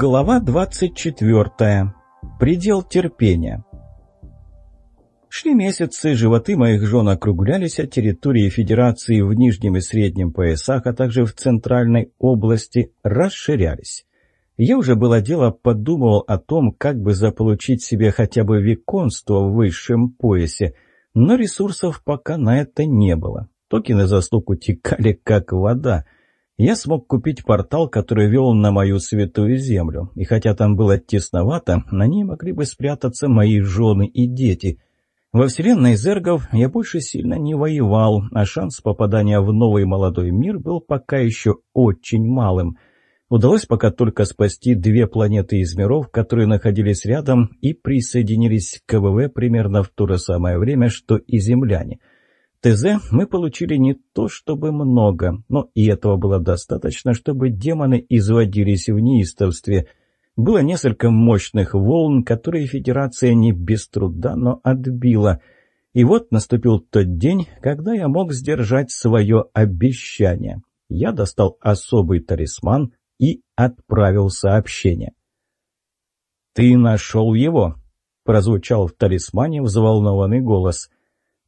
Глава 24. Предел терпения. Шли месяцы, животы моих жен округлялись, а территории Федерации в нижнем и среднем поясах, а также в центральной области расширялись. Я уже было дело подумывал о том, как бы заполучить себе хотя бы виконство в высшем поясе, но ресурсов пока на это не было. Токены за стук утекали, как вода — я смог купить портал, который вел на мою святую землю, и хотя там было тесновато, на ней могли бы спрятаться мои жены и дети. Во вселенной зергов я больше сильно не воевал, а шанс попадания в новый молодой мир был пока еще очень малым. Удалось пока только спасти две планеты из миров, которые находились рядом и присоединились к КВВ примерно в то же самое время, что и земляне — ТЗ мы получили не то чтобы много, но и этого было достаточно, чтобы демоны изводились в неистовстве. Было несколько мощных волн, которые Федерация не без труда, но отбила. И вот наступил тот день, когда я мог сдержать свое обещание. Я достал особый талисман и отправил сообщение. «Ты нашел его?» — прозвучал в талисмане взволнованный голос.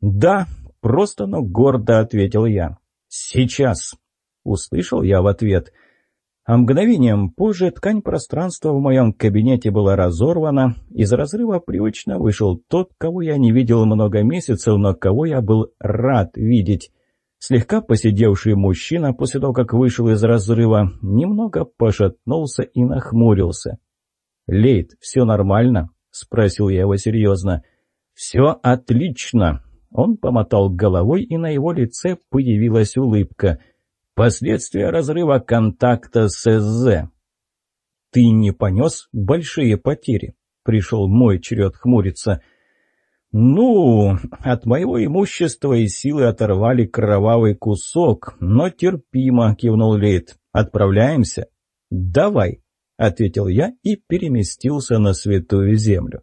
«Да, Просто, но гордо ответил я. «Сейчас!» — услышал я в ответ. А мгновением позже ткань пространства в моем кабинете была разорвана. Из разрыва привычно вышел тот, кого я не видел много месяцев, но кого я был рад видеть. Слегка посидевший мужчина после того, как вышел из разрыва, немного пошатнулся и нахмурился. «Лейт, все нормально?» — спросил я его серьезно. «Все отлично!» Он помотал головой, и на его лице появилась улыбка. Последствия разрыва контакта с СЗ. «Ты не понес большие потери?» Пришел мой черед хмуриться. «Ну, от моего имущества и силы оторвали кровавый кусок, но терпимо», — кивнул Лейт. «Отправляемся?» «Давай», — ответил я и переместился на святую землю.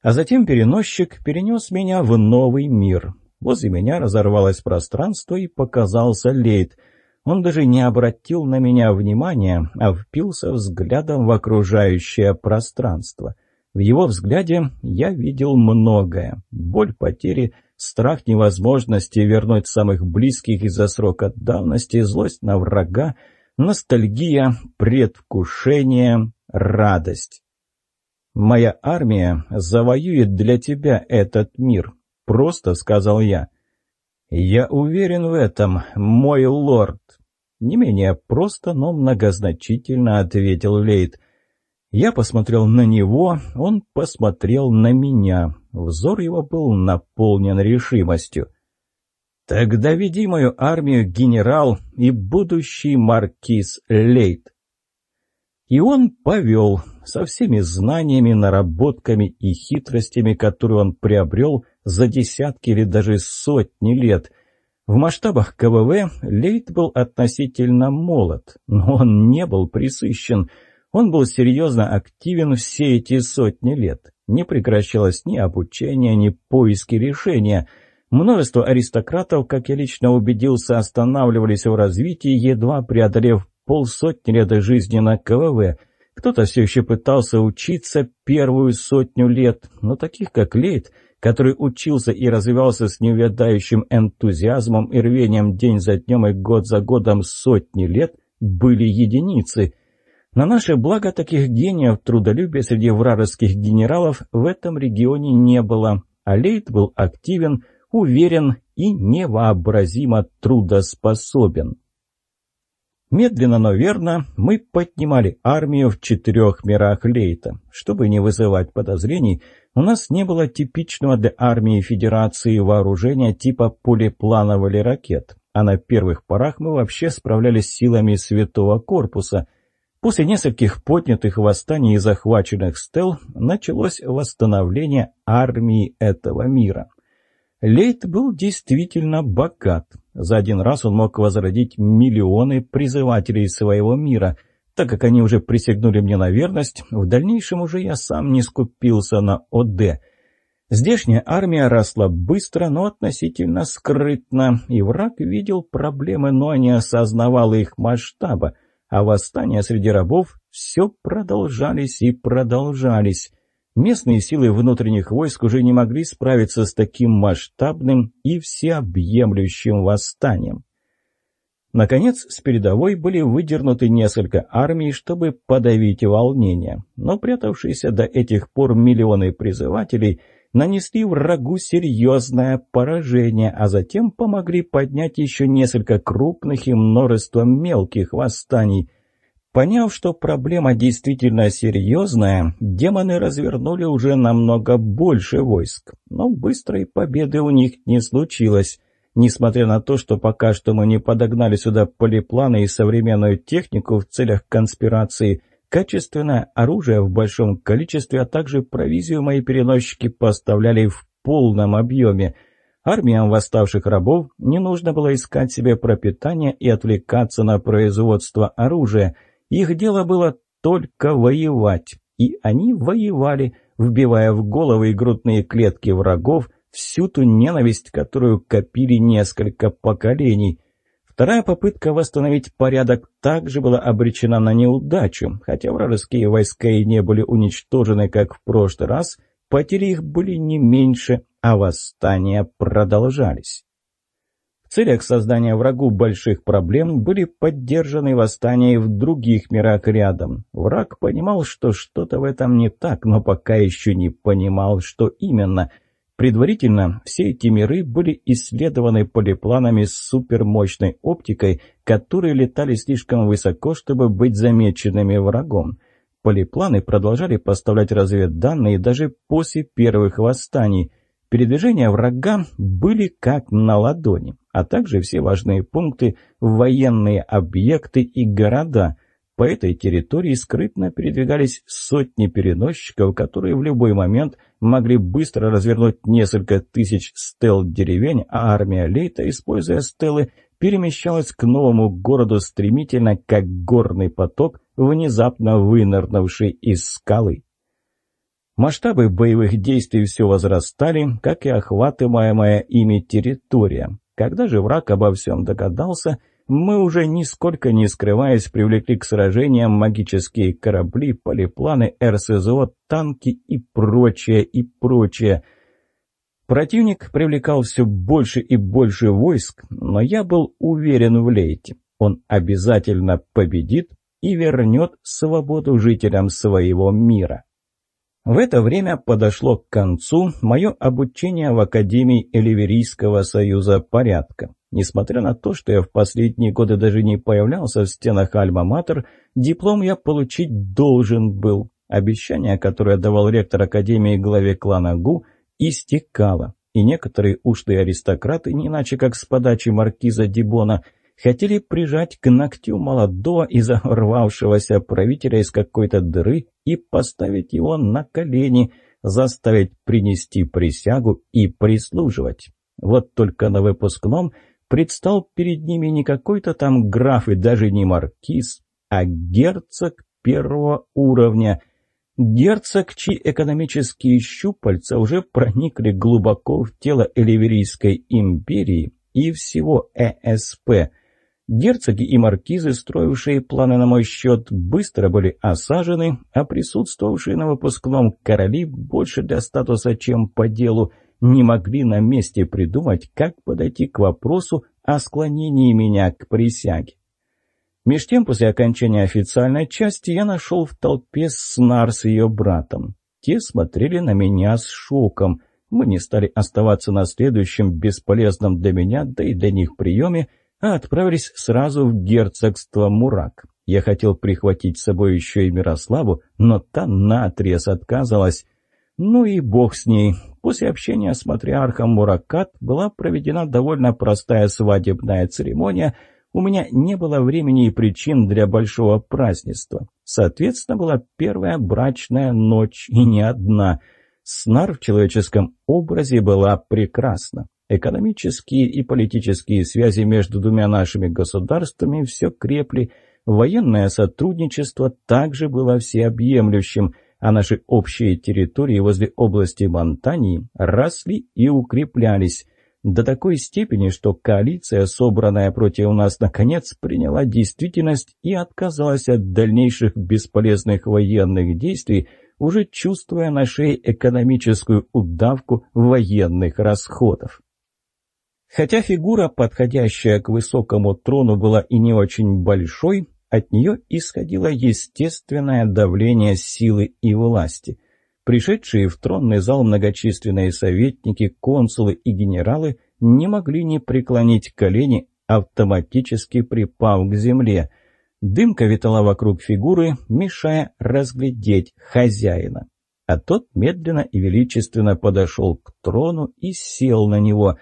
А затем переносчик перенес меня в новый мир. Возле меня разорвалось пространство и показался Лейт. Он даже не обратил на меня внимания, а впился взглядом в окружающее пространство. В его взгляде я видел многое. Боль потери, страх невозможности вернуть самых близких из-за срока давности, злость на врага, ностальгия, предвкушение, радость. «Моя армия завоюет для тебя этот мир», — просто сказал я. «Я уверен в этом, мой лорд», — не менее просто, но многозначительно ответил Лейт. Я посмотрел на него, он посмотрел на меня. Взор его был наполнен решимостью. «Тогда веди мою армию, генерал и будущий маркиз Лейт». И он повел со всеми знаниями, наработками и хитростями, которые он приобрел за десятки или даже сотни лет. В масштабах КВВ Лейт был относительно молод, но он не был присыщен. Он был серьезно активен все эти сотни лет. Не прекращалось ни обучение, ни поиски решения. Множество аристократов, как я лично убедился, останавливались в развитии, едва преодолев полсотни лет жизни на КВВ. Кто-то все еще пытался учиться первую сотню лет, но таких как Лейт, который учился и развивался с неувядающим энтузиазмом и рвением день за днем и год за годом сотни лет, были единицы. На наше благо таких гениев трудолюбия среди вражеских генералов в этом регионе не было, а Лейт был активен, уверен и невообразимо трудоспособен. Медленно, но верно мы поднимали армию в четырех мирах Лейта. Чтобы не вызывать подозрений, у нас не было типичного для армии Федерации вооружения типа пулепланов или ракет, а на первых порах мы вообще справлялись силами Святого Корпуса. После нескольких поднятых восстаний и захваченных стел началось восстановление армии этого мира. Лейт был действительно богат. За один раз он мог возродить миллионы призывателей своего мира. Так как они уже присягнули мне на верность, в дальнейшем уже я сам не скупился на ОД. Здешняя армия росла быстро, но относительно скрытно, и враг видел проблемы, но не осознавал их масштаба. а восстания среди рабов все продолжались и продолжались. Местные силы внутренних войск уже не могли справиться с таким масштабным и всеобъемлющим восстанием. Наконец, с передовой были выдернуты несколько армий, чтобы подавить волнение, но прятавшиеся до этих пор миллионы призывателей нанесли врагу серьезное поражение, а затем помогли поднять еще несколько крупных и множество мелких восстаний. Поняв, что проблема действительно серьезная, демоны развернули уже намного больше войск, но быстрой победы у них не случилось. Несмотря на то, что пока что мы не подогнали сюда полипланы и современную технику в целях конспирации, качественное оружие в большом количестве, а также провизию мои переносчики поставляли в полном объеме. Армиям восставших рабов не нужно было искать себе пропитание и отвлекаться на производство оружия. Их дело было только воевать. И они воевали, вбивая в головы и грудные клетки врагов всю ту ненависть, которую копили несколько поколений. Вторая попытка восстановить порядок также была обречена на неудачу, хотя вражеские войска и не были уничтожены, как в прошлый раз, потери их были не меньше, а восстания продолжались. Целях создания врагу больших проблем были поддержаны восстания в других мирах рядом. Враг понимал, что что-то в этом не так, но пока еще не понимал, что именно – Предварительно все эти миры были исследованы полипланами с супермощной оптикой, которые летали слишком высоко, чтобы быть замеченными врагом. Полипланы продолжали поставлять разведданные даже после первых восстаний. Передвижения врага были как на ладони, а также все важные пункты, военные объекты и города – по этой территории скрытно передвигались сотни переносчиков, которые в любой момент могли быстро развернуть несколько тысяч стел-деревень, а армия Лейта, используя стелы, перемещалась к новому городу стремительно, как горный поток, внезапно вынырнувший из скалы. Масштабы боевых действий все возрастали, как и охватываемая ими территория. Когда же враг обо всем догадался – мы уже нисколько не скрываясь привлекли к сражениям магические корабли, полипланы, РСЗО, танки и прочее, и прочее. Противник привлекал все больше и больше войск, но я был уверен в Лейте. Он обязательно победит и вернет свободу жителям своего мира. В это время подошло к концу мое обучение в Академии Эливерийского союза порядка. Несмотря на то, что я в последние годы даже не появлялся в стенах Альма-Матер, диплом я получить должен был. Обещание, которое давал ректор Академии главе клана Гу, истекало, и некоторые ушлые аристократы, не иначе как с подачи маркиза Дибона, хотели прижать к ногтю молодого и зарвавшегося правителя из какой-то дыры и поставить его на колени, заставить принести присягу и прислуживать. Вот только на выпускном – предстал перед ними не какой-то там граф и даже не маркиз, а герцог первого уровня. Герцог, чьи экономические щупальца уже проникли глубоко в тело Эливерийской империи и всего ЭСП. Герцоги и маркизы, строившие планы на мой счет, быстро были осажены, а присутствовавшие на выпускном короли больше для статуса, чем по делу – не могли на месте придумать, как подойти к вопросу о склонении меня к присяге. Меж тем, после окончания официальной части, я нашел в толпе Снар с ее братом. Те смотрели на меня с шоком. Мы не стали оставаться на следующем бесполезном для меня, да и для них приеме, а отправились сразу в герцогство Мурак. Я хотел прихватить с собой еще и Мирославу, но та наотрез отказалась. Ну и бог с ней. После общения с матриархом Муракат была проведена довольно простая свадебная церемония. У меня не было времени и причин для большого празднества. Соответственно, была первая брачная ночь, и не одна. Снар в человеческом образе была прекрасна. Экономические и политические связи между двумя нашими государствами все крепли. Военное сотрудничество также было всеобъемлющим – а наши общие территории возле области Монтании росли и укреплялись. до такой степени, что коалиция, собранная против нас, наконец приняла действительность и отказалась от дальнейших бесполезных военных действий, уже чувствуя на шее экономическую удавку военных расходов. Хотя фигура, подходящая к высокому трону, была и не очень большой, от нее исходило естественное давление силы и власти. Пришедшие в тронный зал многочисленные советники, консулы и генералы не могли не преклонить колени, автоматически припав к земле. Дымка витала вокруг фигуры, мешая разглядеть хозяина. А тот медленно и величественно подошел к трону и сел на него.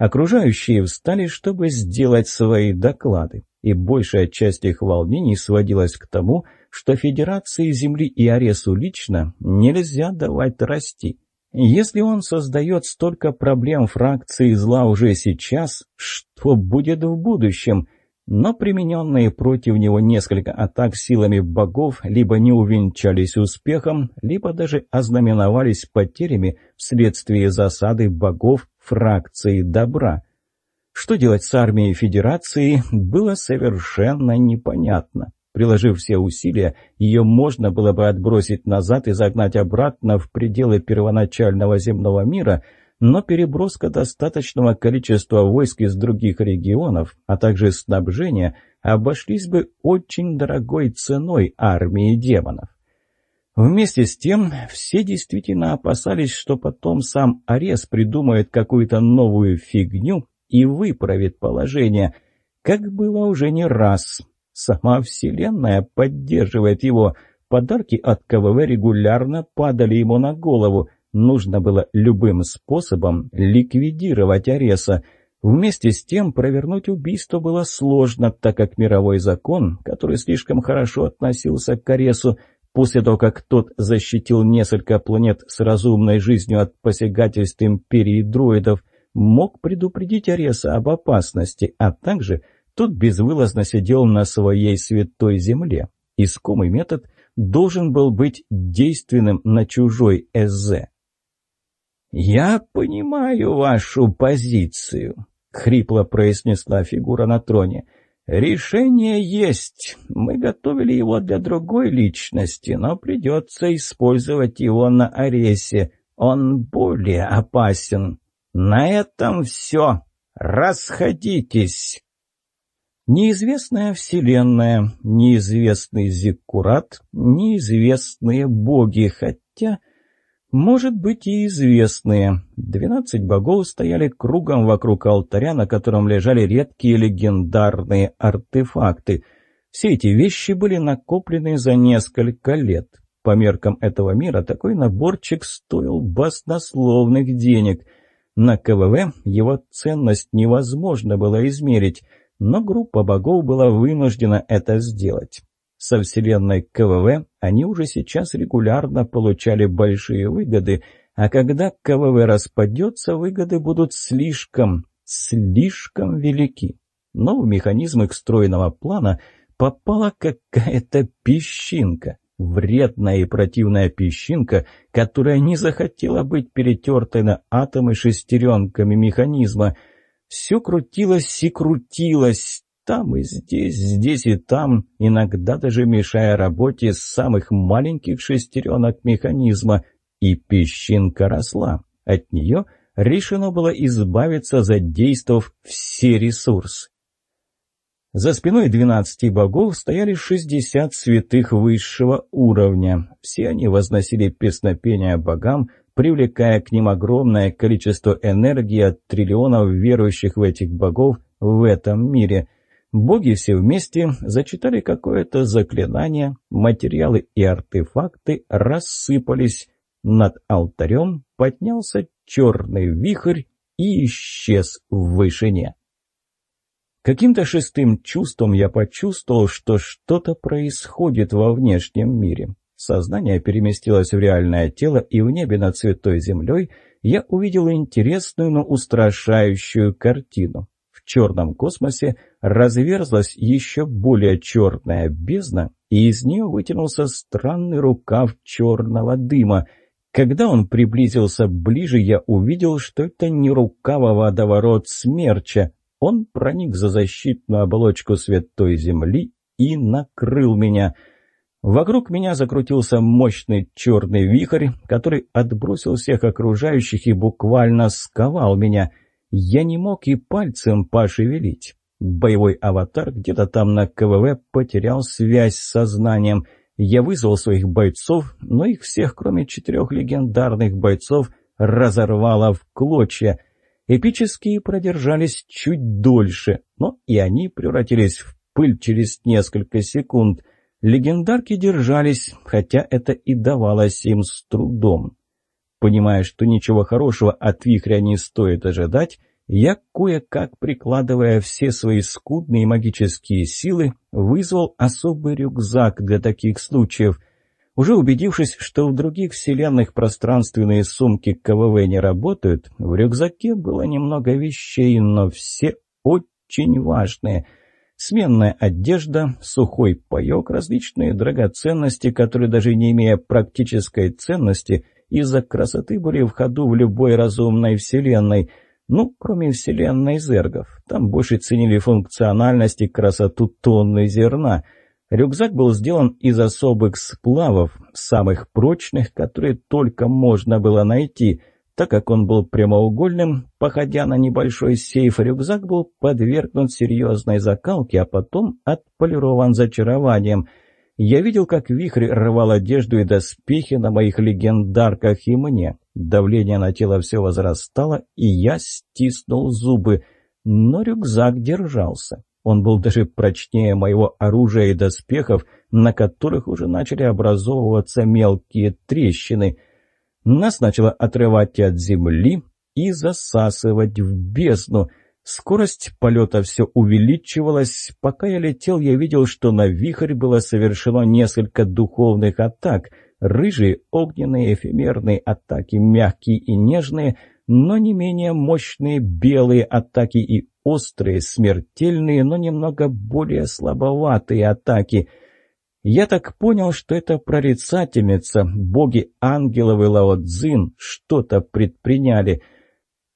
Окружающие встали, чтобы сделать свои доклады и большая часть их волнений сводилась к тому, что Федерации Земли и Аресу лично нельзя давать расти. Если он создает столько проблем фракции зла уже сейчас, что будет в будущем? Но примененные против него несколько атак силами богов либо не увенчались успехом, либо даже ознаменовались потерями вследствие засады богов фракции добра – что делать с армией Федерации, было совершенно непонятно. Приложив все усилия, ее можно было бы отбросить назад и загнать обратно в пределы первоначального земного мира, но переброска достаточного количества войск из других регионов, а также снабжение, обошлись бы очень дорогой ценой армии демонов. Вместе с тем, все действительно опасались, что потом сам Арес придумает какую-то новую фигню, и выправит положение, как было уже не раз. Сама Вселенная поддерживает его. Подарки от КВВ регулярно падали ему на голову. Нужно было любым способом ликвидировать Ареса. Вместе с тем провернуть убийство было сложно, так как мировой закон, который слишком хорошо относился к Аресу, после того, как тот защитил несколько планет с разумной жизнью от посягательств империи дроидов, мог предупредить Ареса об опасности, а также тот безвылазно сидел на своей святой земле. Искомый метод должен был быть действенным на чужой ЭЗ. «Я понимаю вашу позицию», — хрипло произнесла фигура на троне. «Решение есть. Мы готовили его для другой личности, но придется использовать его на Аресе. Он более опасен». «На этом все. Расходитесь!» Неизвестная вселенная, неизвестный Зиккурат, неизвестные боги, хотя, может быть, и известные. Двенадцать богов стояли кругом вокруг алтаря, на котором лежали редкие легендарные артефакты. Все эти вещи были накоплены за несколько лет. По меркам этого мира такой наборчик стоил баснословных денег — на КВВ его ценность невозможно было измерить, но группа богов была вынуждена это сделать. Со вселенной КВВ они уже сейчас регулярно получали большие выгоды, а когда КВВ распадется, выгоды будут слишком, слишком велики. Но в механизм их стройного плана попала какая-то песчинка. Вредная и противная песчинка, которая не захотела быть перетертой на атомы шестеренками механизма. Все крутилось и крутилось, там и здесь, здесь и там, иногда даже мешая работе самых маленьких шестеренок механизма. И песчинка росла. От нее решено было избавиться, задействовав все ресурсы. За спиной двенадцати богов стояли шестьдесят святых высшего уровня. Все они возносили песнопения богам, привлекая к ним огромное количество энергии от триллионов верующих в этих богов в этом мире. Боги все вместе зачитали какое-то заклинание, материалы и артефакты рассыпались. Над алтарем поднялся черный вихрь и исчез в вышине. Каким-то шестым чувством я почувствовал, что что-то происходит во внешнем мире. Сознание переместилось в реальное тело, и в небе над Святой Землей я увидел интересную, но устрашающую картину. В черном космосе разверзлась еще более черная бездна, и из нее вытянулся странный рукав черного дыма. Когда он приблизился ближе, я увидел, что это не рукава водоворот смерча. Он проник за защитную оболочку святой земли и накрыл меня. Вокруг меня закрутился мощный черный вихрь, который отбросил всех окружающих и буквально сковал меня. Я не мог и пальцем пошевелить. Боевой аватар где-то там на КВВ потерял связь с сознанием — я вызвал своих бойцов, но их всех, кроме четырех легендарных бойцов, разорвало в клочья. Эпические продержались чуть дольше, но и они превратились в пыль через несколько секунд. Легендарки держались, хотя это и давалось им с трудом. Понимая, что ничего хорошего от вихря не стоит ожидать, я, кое-как прикладывая все свои скудные магические силы, вызвал особый рюкзак для таких случаев. Уже убедившись, что в других вселенных пространственные сумки КВВ не работают, в рюкзаке было немного вещей, но все очень важные. Сменная одежда, сухой паек, различные драгоценности, которые даже не имея практической ценности, из-за красоты были в ходу в любой разумной вселенной – ну, кроме вселенной зергов. Там больше ценили функциональность и красоту тонны зерна. Рюкзак был сделан из особых сплавов, самых прочных, которые только можно было найти. Так как он был прямоугольным, походя на небольшой сейф, рюкзак был подвергнут серьезной закалке, а потом отполирован зачарованием – я видел, как вихрь рвал одежду и доспехи на моих легендарках и мне. Давление на тело все возрастало, и я стиснул зубы. Но рюкзак держался. Он был даже прочнее моего оружия и доспехов, на которых уже начали образовываться мелкие трещины. Нас начало отрывать от земли и засасывать в бездну — Скорость полета все увеличивалась. Пока я летел, я видел, что на вихрь было совершено несколько духовных атак. Рыжие, огненные, эфемерные атаки, мягкие и нежные, но не менее мощные белые атаки и острые, смертельные, но немного более слабоватые атаки. Я так понял, что это прорицательница, боги ангелов и Лао-Цзин что-то предприняли —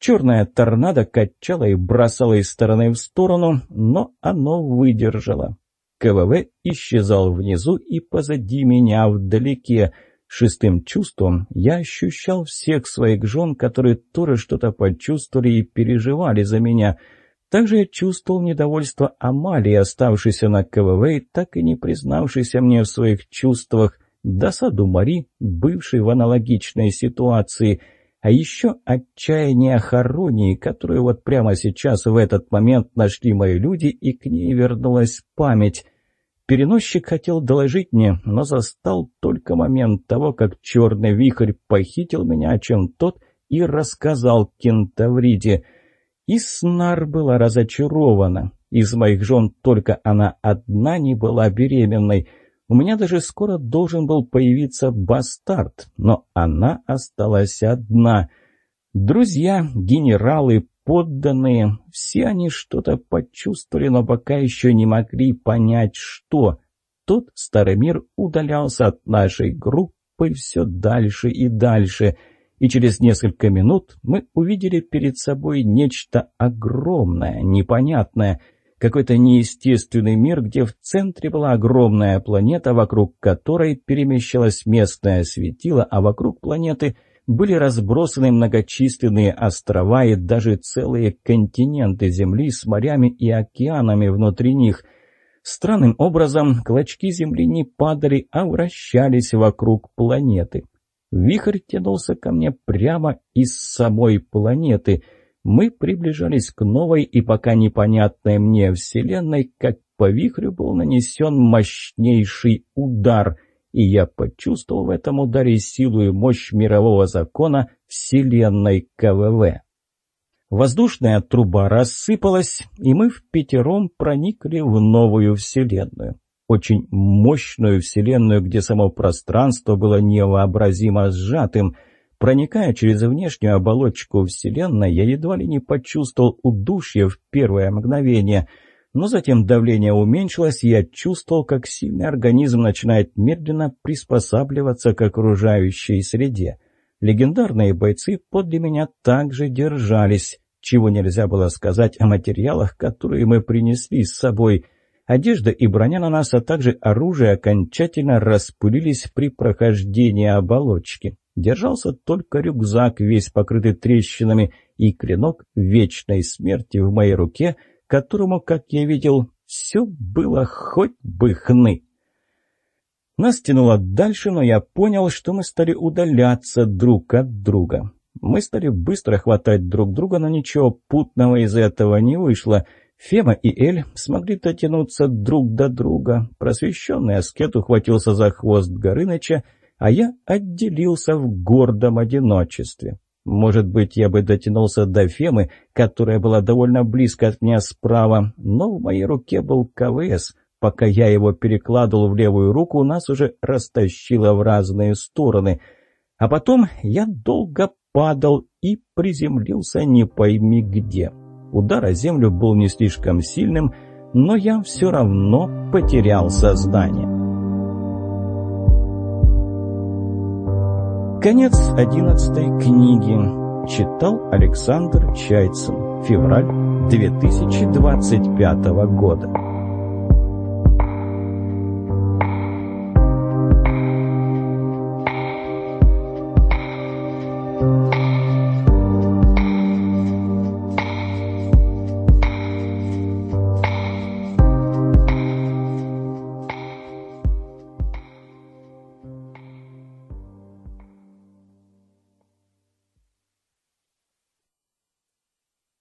Черная торнадо качала и бросала из стороны в сторону, но оно выдержало. КВВ исчезал внизу и позади меня вдалеке. Шестым чувством я ощущал всех своих жен, которые тоже что-то почувствовали и переживали за меня. Также я чувствовал недовольство Амалии, оставшейся на КВВ и так и не признавшейся мне в своих чувствах, досаду Мари, бывшей в аналогичной ситуации — а еще отчаяние Харонии, которую вот прямо сейчас в этот момент нашли мои люди, и к ней вернулась память. Переносчик хотел доложить мне, но застал только момент того, как черный вихрь похитил меня, о чем тот и рассказал кентавриде. И Снар была разочарована. Из моих жен только она одна не была беременной — у меня даже скоро должен был появиться бастард, но она осталась одна. Друзья, генералы, подданные, все они что-то почувствовали, но пока еще не могли понять, что. Тот старый мир удалялся от нашей группы все дальше и дальше, и через несколько минут мы увидели перед собой нечто огромное, непонятное — какой-то неестественный мир, где в центре была огромная планета, вокруг которой перемещалось местное светило, а вокруг планеты были разбросаны многочисленные острова и даже целые континенты Земли с морями и океанами внутри них. Странным образом клочки Земли не падали, а вращались вокруг планеты. Вихрь тянулся ко мне прямо из самой планеты — мы приближались к новой и пока непонятной мне вселенной, как по вихрю был нанесен мощнейший удар, и я почувствовал в этом ударе силу и мощь мирового закона вселенной КВВ. Воздушная труба рассыпалась, и мы в пятером проникли в новую вселенную. Очень мощную вселенную, где само пространство было невообразимо сжатым — Проникая через внешнюю оболочку Вселенной, я едва ли не почувствовал удушье в первое мгновение, но затем давление уменьшилось, и я чувствовал, как сильный организм начинает медленно приспосабливаться к окружающей среде. Легендарные бойцы подле меня также держались, чего нельзя было сказать о материалах, которые мы принесли с собой. Одежда и броня на нас, а также оружие окончательно распылились при прохождении оболочки. Держался только рюкзак, весь покрытый трещинами, и клинок вечной смерти в моей руке, которому, как я видел, все было хоть бы хны. Нас тянуло дальше, но я понял, что мы стали удаляться друг от друга. Мы стали быстро хватать друг друга, но ничего путного из этого не вышло. Фема и Эль смогли дотянуться друг до друга. Просвещенный аскет ухватился за хвост Горыныча, а я отделился в гордом одиночестве. Может быть, я бы дотянулся до Фемы, которая была довольно близко от меня справа, но в моей руке был КВС — Пока я его перекладывал в левую руку, нас уже растащило в разные стороны. А потом я долго падал и приземлился не пойми где. Удар о землю был не слишком сильным, но я все равно потерял сознание. Конец одиннадцатой книги. Читал Александр Чайцин. Февраль 2025 года.